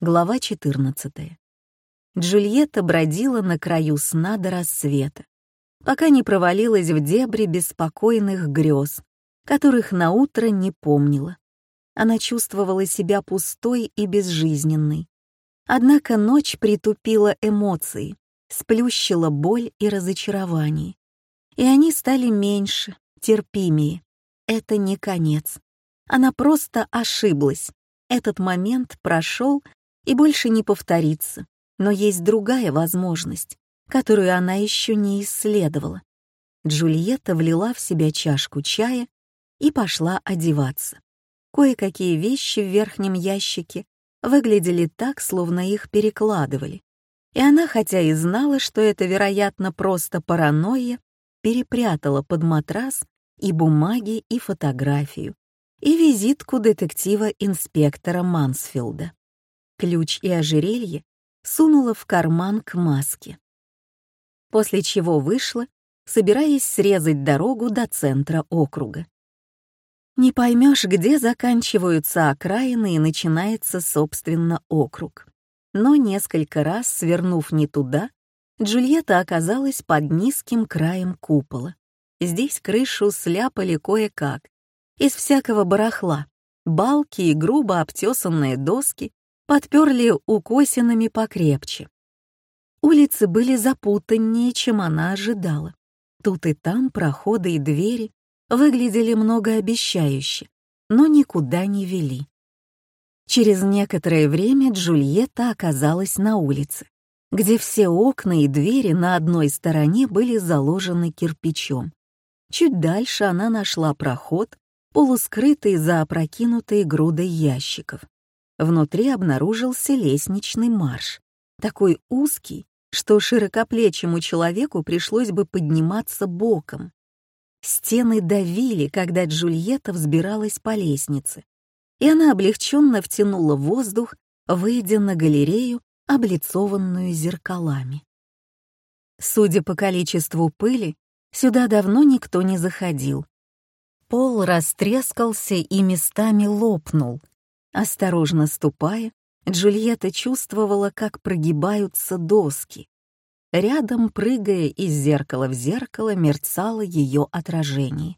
Глава 14. Джульетта бродила на краю сна до рассвета, пока не провалилась в дебри беспокойных грез, которых на утро не помнила. Она чувствовала себя пустой и безжизненной. Однако ночь притупила эмоции, сплющила боль и разочарование. И они стали меньше, терпимее. Это не конец. Она просто ошиблась. Этот момент прошел и больше не повторится, но есть другая возможность, которую она еще не исследовала. Джульетта влила в себя чашку чая и пошла одеваться. Кое-какие вещи в верхнем ящике выглядели так, словно их перекладывали. И она, хотя и знала, что это, вероятно, просто паранойя, перепрятала под матрас и бумаги, и фотографию, и визитку детектива-инспектора Мансфилда ключ и ожерелье сунула в карман к маске. После чего вышла, собираясь срезать дорогу до центра округа. Не поймешь, где заканчиваются окраины и начинается, собственно, округ. Но несколько раз, свернув не туда, Джульетта оказалась под низким краем купола. Здесь крышу сляпали кое-как, из всякого барахла, балки и грубо обтесанные доски подперли укосинами покрепче. Улицы были запутаннее, чем она ожидала. Тут и там проходы и двери выглядели многообещающе, но никуда не вели. Через некоторое время Джульетта оказалась на улице, где все окна и двери на одной стороне были заложены кирпичом. Чуть дальше она нашла проход, полускрытый за опрокинутой грудой ящиков. Внутри обнаружился лестничный марш, такой узкий, что широкоплечему человеку пришлось бы подниматься боком. Стены давили, когда Джульетта взбиралась по лестнице, и она облегченно втянула воздух, выйдя на галерею, облицованную зеркалами. Судя по количеству пыли, сюда давно никто не заходил. Пол растрескался и местами лопнул, Осторожно ступая, Джульетта чувствовала, как прогибаются доски. Рядом, прыгая из зеркала в зеркало, мерцало ее отражение.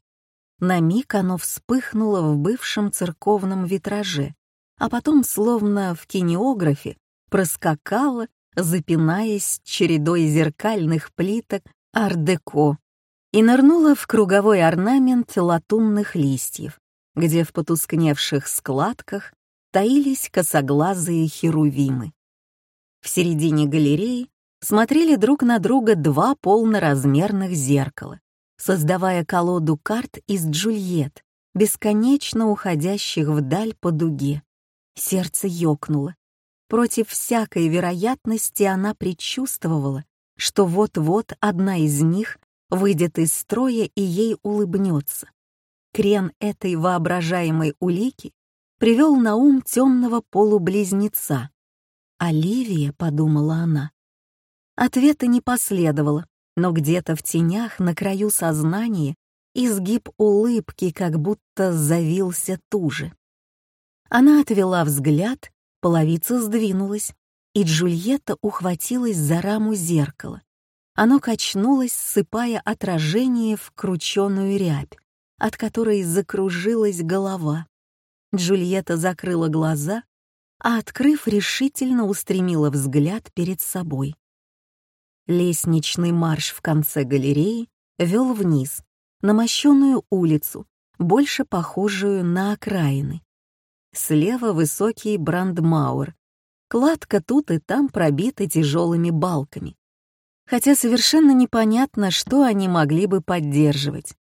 На миг оно вспыхнуло в бывшем церковном витраже, а потом, словно в кинеографе, проскакало, запинаясь чередой зеркальных плиток ар-деко, и нырнуло в круговой орнамент латунных листьев, где в потускневших складках таились косоглазые херувимы. В середине галереи смотрели друг на друга два полноразмерных зеркала, создавая колоду карт из Джульет, бесконечно уходящих вдаль по дуге. Сердце ёкнуло. Против всякой вероятности она предчувствовала, что вот-вот одна из них выйдет из строя и ей улыбнется. Крен этой воображаемой улики привел на ум темного полублизнеца. «Оливия», — подумала она. Ответа не последовало, но где-то в тенях на краю сознания изгиб улыбки как будто завился туже. Она отвела взгляд, половица сдвинулась, и Джульетта ухватилась за раму зеркала. Оно качнулось, ссыпая отражение в крученую рябь, от которой закружилась голова. Джульетта закрыла глаза, а, открыв, решительно устремила взгляд перед собой. Лестничный марш в конце галереи вел вниз, на мощенную улицу, больше похожую на окраины. Слева высокий брандмауэр. Кладка тут и там пробита тяжелыми балками. Хотя совершенно непонятно, что они могли бы поддерживать.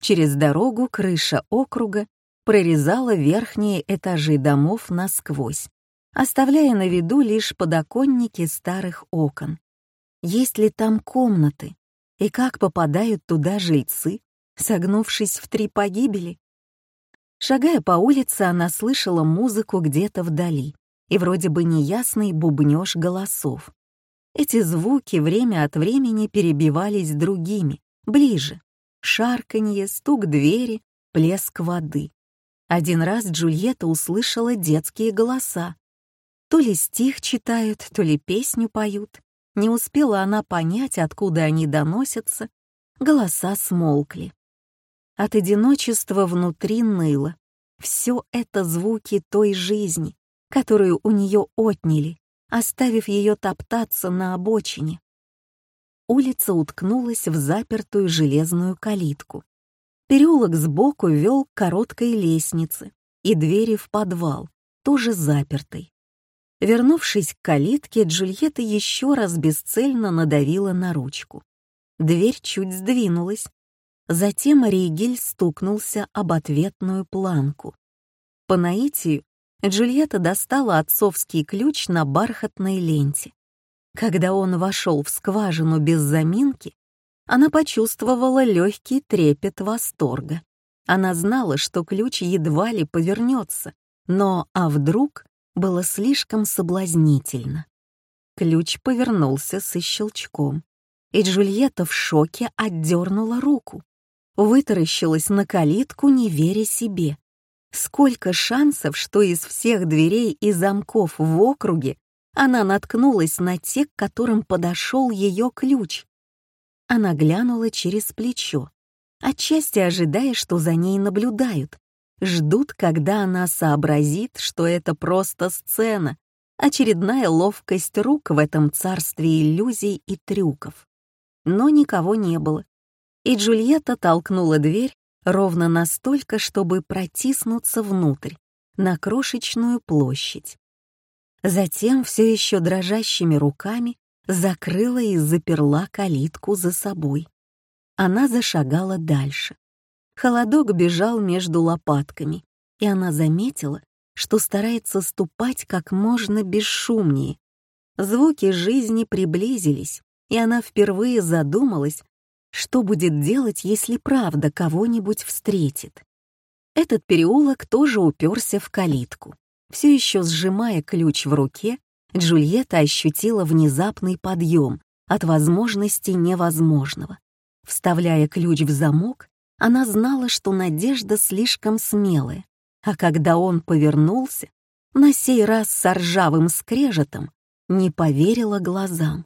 Через дорогу крыша округа прорезала верхние этажи домов насквозь, оставляя на виду лишь подоконники старых окон. Есть ли там комнаты? И как попадают туда жильцы, согнувшись в три погибели? Шагая по улице, она слышала музыку где-то вдали и вроде бы неясный бубнёж голосов. Эти звуки время от времени перебивались другими, ближе. Шарканье, стук двери, плеск воды. Один раз Джульетта услышала детские голоса. То ли стих читают, то ли песню поют. Не успела она понять, откуда они доносятся, голоса смолкли. От одиночества внутри ныло. Все это звуки той жизни, которую у нее отняли, оставив ее топтаться на обочине. Улица уткнулась в запертую железную калитку. Переулок сбоку вел к короткой лестнице и двери в подвал, тоже запертой. Вернувшись к калитке, Джульетта еще раз бесцельно надавила на ручку. Дверь чуть сдвинулась. Затем Ригель стукнулся об ответную планку. По наитию Джульетта достала отцовский ключ на бархатной ленте. Когда он вошел в скважину без заминки, она почувствовала легкий трепет восторга. Она знала, что ключ едва ли повернется, но а вдруг было слишком соблазнительно. Ключ повернулся со щелчком, и Джульетта в шоке отдернула руку. Вытаращилась на калитку, не веря себе. Сколько шансов, что из всех дверей и замков в округе она наткнулась на те, к которым подошел ее ключ. Она глянула через плечо, отчасти ожидая, что за ней наблюдают, ждут, когда она сообразит, что это просто сцена, очередная ловкость рук в этом царстве иллюзий и трюков. Но никого не было, и Джульетта толкнула дверь ровно настолько, чтобы протиснуться внутрь, на крошечную площадь. Затем все еще дрожащими руками закрыла и заперла калитку за собой. Она зашагала дальше. Холодок бежал между лопатками, и она заметила, что старается ступать как можно бесшумнее. Звуки жизни приблизились, и она впервые задумалась, что будет делать, если правда кого-нибудь встретит. Этот переулок тоже уперся в калитку. Все еще сжимая ключ в руке, Джульетта ощутила внезапный подъем от возможности невозможного. Вставляя ключ в замок, она знала, что надежда слишком смелая, а когда он повернулся, на сей раз с ржавым скрежетом, не поверила глазам.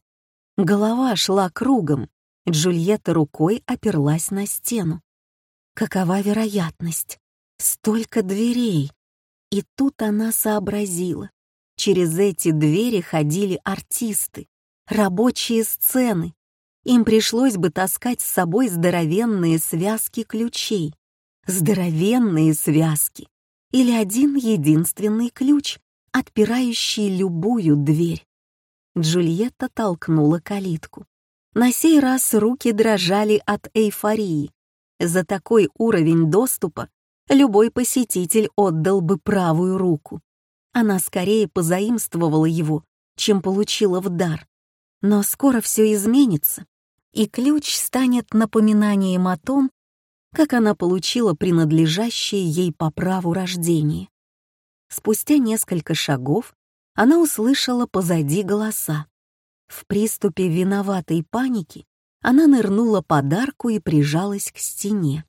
Голова шла кругом, Джульетта рукой оперлась на стену. Какова вероятность? Столько дверей! И тут она сообразила. Через эти двери ходили артисты, рабочие сцены, им пришлось бы таскать с собой здоровенные связки ключей. Здоровенные связки. Или один единственный ключ, отпирающий любую дверь. Джульетта толкнула калитку. На сей раз руки дрожали от эйфории. За такой уровень доступа любой посетитель отдал бы правую руку. Она скорее позаимствовала его, чем получила в дар. Но скоро все изменится и ключ станет напоминанием о том, как она получила принадлежащее ей по праву рождения. Спустя несколько шагов она услышала позади голоса. В приступе виноватой паники она нырнула под арку и прижалась к стене.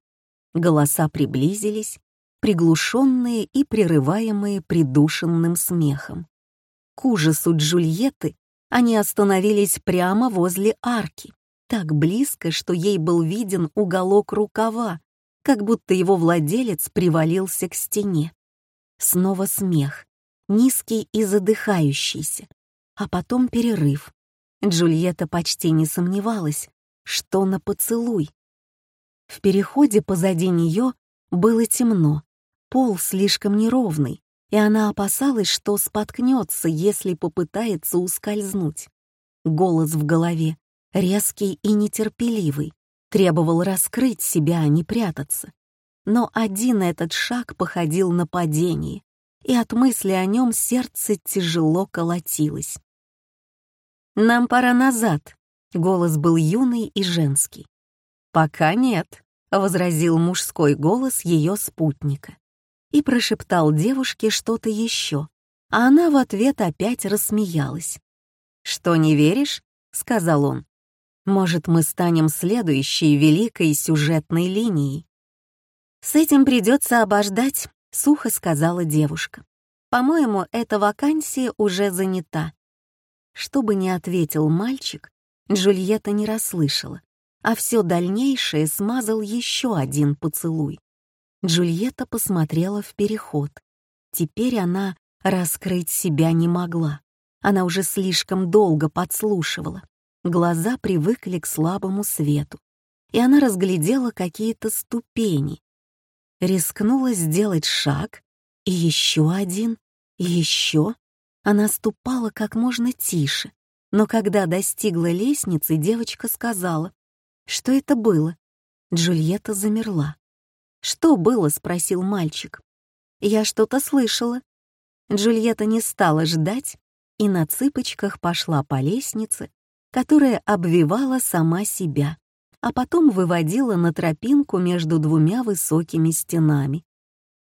Голоса приблизились, приглушенные и прерываемые придушенным смехом. К ужасу Джульетты они остановились прямо возле арки, так близко, что ей был виден уголок рукава, как будто его владелец привалился к стене. Снова смех, низкий и задыхающийся, а потом перерыв. Джульетта почти не сомневалась, что на поцелуй. В переходе позади нее было темно, пол слишком неровный, и она опасалась, что споткнется, если попытается ускользнуть. Голос в голове резкий и нетерпеливый, требовал раскрыть себя, а не прятаться. Но один этот шаг походил на падение, и от мысли о нем сердце тяжело колотилось. «Нам пора назад», — голос был юный и женский. «Пока нет», — возразил мужской голос ее спутника и прошептал девушке что-то еще, а она в ответ опять рассмеялась. «Что, не веришь?» — сказал он. Может, мы станем следующей великой сюжетной линией. С этим придется обождать, сухо сказала девушка. По-моему, эта вакансия уже занята». Что бы ни ответил мальчик, Джульетта не расслышала, а все дальнейшее смазал еще один поцелуй. Джульетта посмотрела в переход. Теперь она раскрыть себя не могла. Она уже слишком долго подслушивала. Глаза привыкли к слабому свету, и она разглядела какие-то ступени. Рискнула сделать шаг, и еще один, и еще. Она ступала как можно тише, но когда достигла лестницы, девочка сказала, что это было. Джульетта замерла. «Что было?» — спросил мальчик. «Я что-то слышала». Джульетта не стала ждать и на цыпочках пошла по лестнице, которая обвивала сама себя, а потом выводила на тропинку между двумя высокими стенами.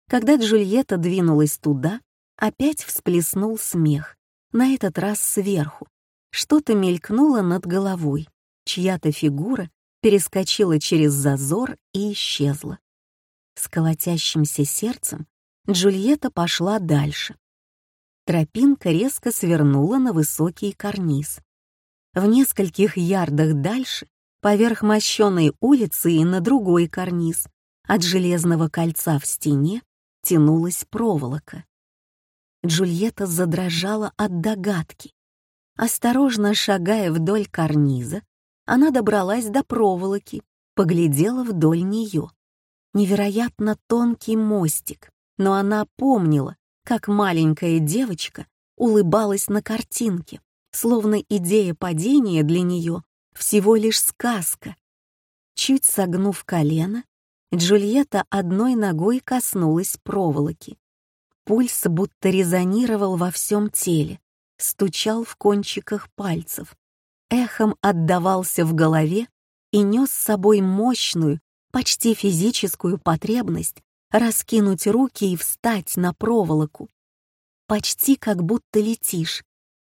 Когда Джульетта двинулась туда, опять всплеснул смех, на этот раз сверху. Что-то мелькнуло над головой, чья-то фигура перескочила через зазор и исчезла. С колотящимся сердцем Джульетта пошла дальше. Тропинка резко свернула на высокий карниз. В нескольких ярдах дальше, поверх мощенной улицы и на другой карниз, от железного кольца в стене тянулась проволока. Джульетта задрожала от догадки. Осторожно шагая вдоль карниза, она добралась до проволоки, поглядела вдоль нее. Невероятно тонкий мостик, но она помнила, как маленькая девочка улыбалась на картинке, словно идея падения для нее всего лишь сказка. Чуть согнув колено, Джульетта одной ногой коснулась проволоки. Пульс будто резонировал во всем теле, стучал в кончиках пальцев, эхом отдавался в голове и нес с собой мощную, почти физическую потребность раскинуть руки и встать на проволоку. Почти как будто летишь,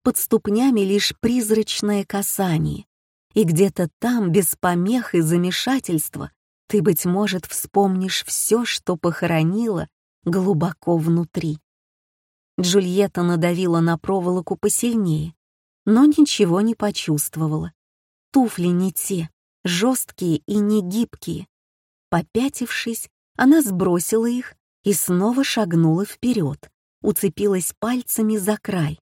под ступнями лишь призрачное касание, и где-то там, без помех и замешательства, ты, быть может, вспомнишь все, что похоронила глубоко внутри. Джульетта надавила на проволоку посильнее, но ничего не почувствовала. Туфли не те, жесткие и не гибкие. Попятившись, она сбросила их и снова шагнула вперед, уцепилась пальцами за край.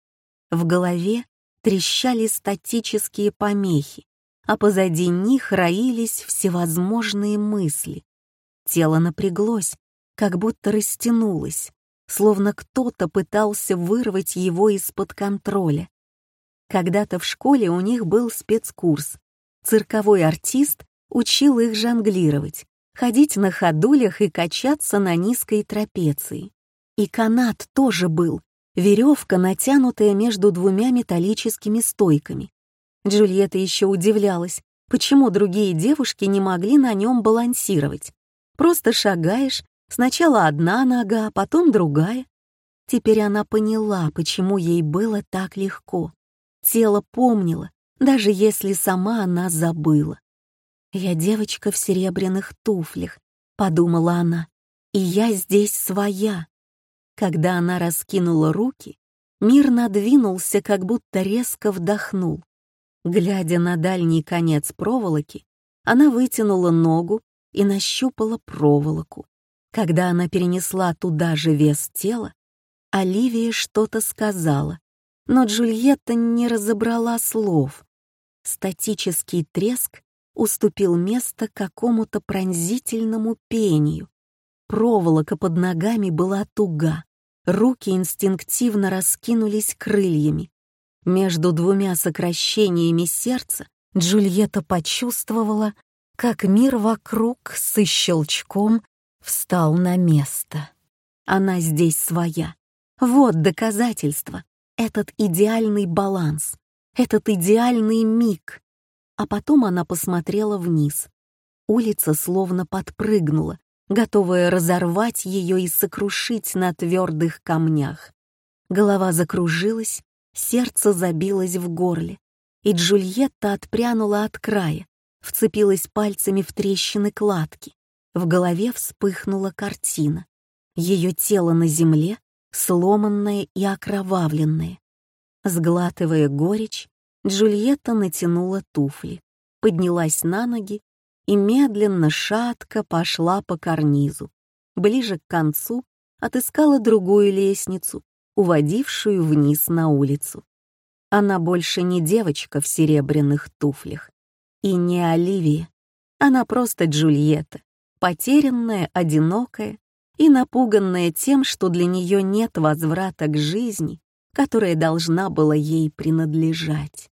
В голове трещали статические помехи, а позади них роились всевозможные мысли. Тело напряглось, как будто растянулось, словно кто-то пытался вырвать его из-под контроля. Когда-то в школе у них был спецкурс. Цирковой артист учил их жонглировать, ходить на ходулях и качаться на низкой трапеции. И канат тоже был, веревка, натянутая между двумя металлическими стойками. Джульетта еще удивлялась, почему другие девушки не могли на нем балансировать. Просто шагаешь, сначала одна нога, потом другая. Теперь она поняла, почему ей было так легко. Тело помнило, даже если сама она забыла. «Я девочка в серебряных туфлях», — подумала она, — «и я здесь своя». Когда она раскинула руки, мир надвинулся, как будто резко вдохнул. Глядя на дальний конец проволоки, она вытянула ногу и нащупала проволоку. Когда она перенесла туда же вес тела, Оливия что-то сказала, но Джульетта не разобрала слов. Статический треск уступил место какому-то пронзительному пению. Проволока под ногами была туга, руки инстинктивно раскинулись крыльями. Между двумя сокращениями сердца Джульетта почувствовала, как мир вокруг с щелчком встал на место. Она здесь своя. Вот доказательство. Этот идеальный баланс. Этот идеальный миг а потом она посмотрела вниз. Улица словно подпрыгнула, готовая разорвать ее и сокрушить на твердых камнях. Голова закружилась, сердце забилось в горле, и Джульетта отпрянула от края, вцепилась пальцами в трещины кладки. В голове вспыхнула картина. Ее тело на земле, сломанное и окровавленное. Сглатывая горечь, Джульетта натянула туфли, поднялась на ноги и медленно, шатко пошла по карнизу. Ближе к концу отыскала другую лестницу, уводившую вниз на улицу. Она больше не девочка в серебряных туфлях. И не Оливия. Она просто Джульетта, потерянная, одинокая и напуганная тем, что для нее нет возврата к жизни, которая должна была ей принадлежать.